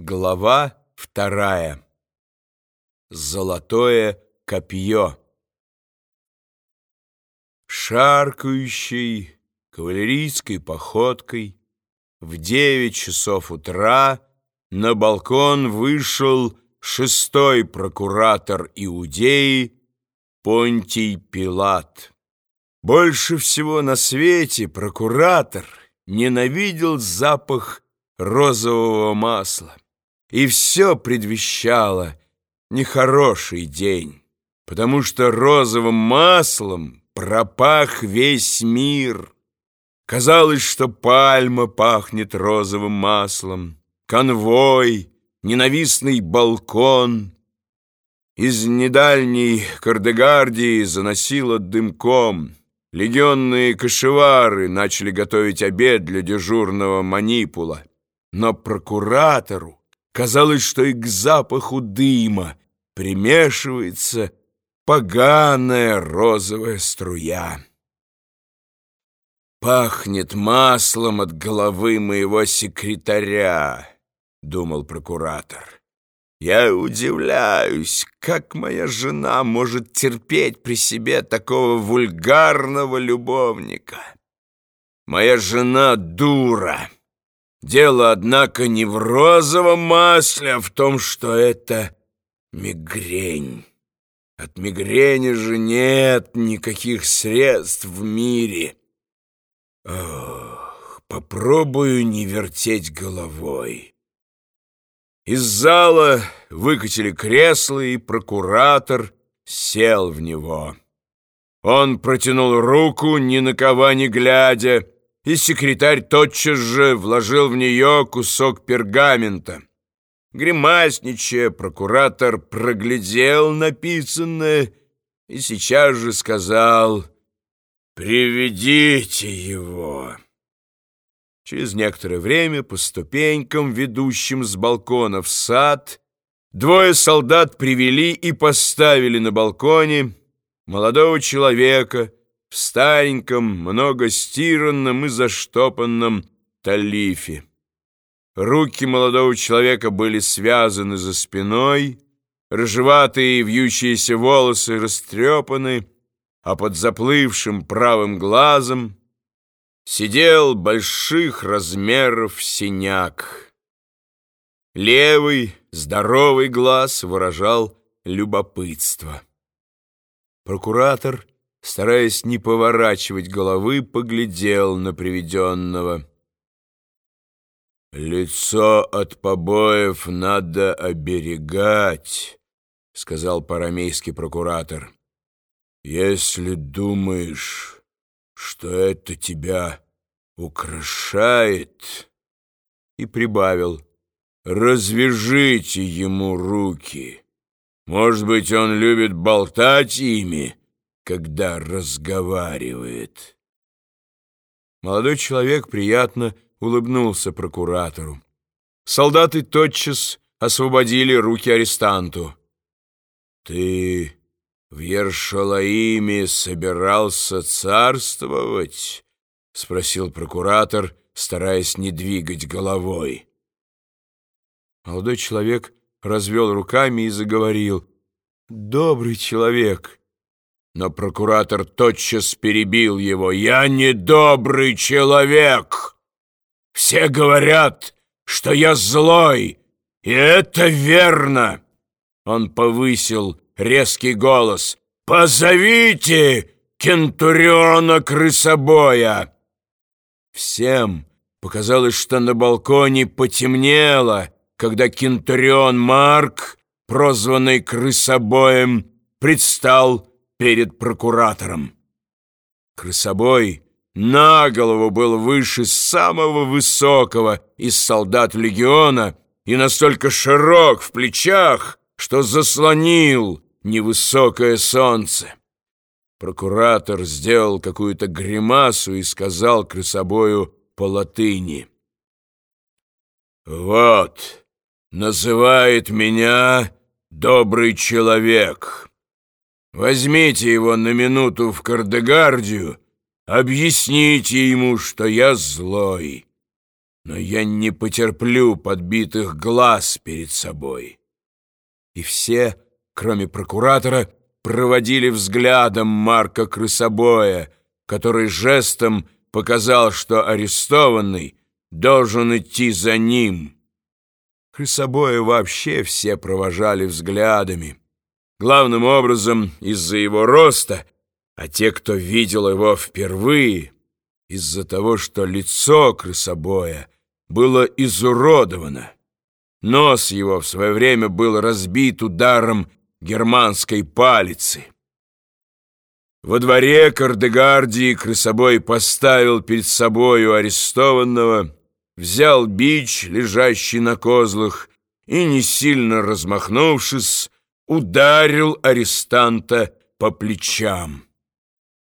Глава вторая. Золотое копье. Шаркающей кавалерийской походкой в девять часов утра на балкон вышел шестой прокуратор Иудеи Понтий Пилат. Больше всего на свете прокуратор ненавидел запах розового масла. И все предвещало нехороший день, потому что розовым маслом пропах весь мир. Казалось, что пальма пахнет розовым маслом, конвой, ненавистный балкон. Из недальней Кардегардии заносило дымком. Легионные кошевары начали готовить обед для дежурного манипула. Но прокуратору Казалось, что и к запаху дыма примешивается поганая розовая струя. «Пахнет маслом от головы моего секретаря», — думал прокуратор. «Я удивляюсь, как моя жена может терпеть при себе такого вульгарного любовника. Моя жена дура». Дело, однако, не в розовом масле, а в том, что это мигрень. От мигрени же нет никаких средств в мире. Ох, попробую не вертеть головой. Из зала выкатили кресло, и прокуратор сел в него. Он протянул руку, ни на кого не глядя, и секретарь тотчас же вложил в нее кусок пергамента. Гримасничая, прокуратор проглядел написанное и сейчас же сказал «Приведите его». Через некоторое время по ступенькам, ведущим с балкона в сад, двое солдат привели и поставили на балконе молодого человека, в стареньком, многостиранном и заштопанном талифе. Руки молодого человека были связаны за спиной, рыжеватые вьющиеся волосы растрепаны, а под заплывшим правым глазом сидел больших размеров синяк. Левый, здоровый глаз выражал любопытство. Прокуратор — стараясь не поворачивать головы, поглядел на приведенного. «Лицо от побоев надо оберегать», — сказал парамейский прокуратор. «Если думаешь, что это тебя украшает...» И прибавил, «Развяжите ему руки. Может быть, он любит болтать ими?» Когда разговаривает. Молодой человек приятно улыбнулся прокуратору. Солдаты тотчас освободили руки арестанту. «Ты в Ершалаиме собирался царствовать?» — спросил прокуратор, стараясь не двигать головой. Молодой человек развел руками и заговорил. «Добрый человек!» Но прокуратор тотчас перебил его. «Я не добрый человек! Все говорят, что я злой, и это верно!» Он повысил резкий голос. «Позовите кентуриона крысобоя!» Всем показалось, что на балконе потемнело, когда кентурион Марк, прозванный крысобоем, предстал перед прокуратором. Крысобой на голову был выше самого высокого из солдат легиона и настолько широк в плечах, что заслонил невысокое солнце. Прокуратор сделал какую-то гримасу и сказал крысобою по латыни. «Вот, называет меня добрый человек». Возьмите его на минуту в Кардегардию, объясните ему, что я злой. но я не потерплю подбитых глаз перед собой. И все, кроме прокуратора, проводили взглядом Марка Крысобоя, который жестом показал, что арестованный должен идти за ним. Крысобоя вообще все провожали взглядами, главным образом из-за его роста, а те, кто видел его впервые, из-за того, что лицо крысобоя было изуродовано. Нос его в свое время был разбит ударом германской палицы. Во дворе Кардегардии крысобой поставил перед собою арестованного, взял бич, лежащий на козлах, и, не сильно размахнувшись, ударил арестанта по плечам.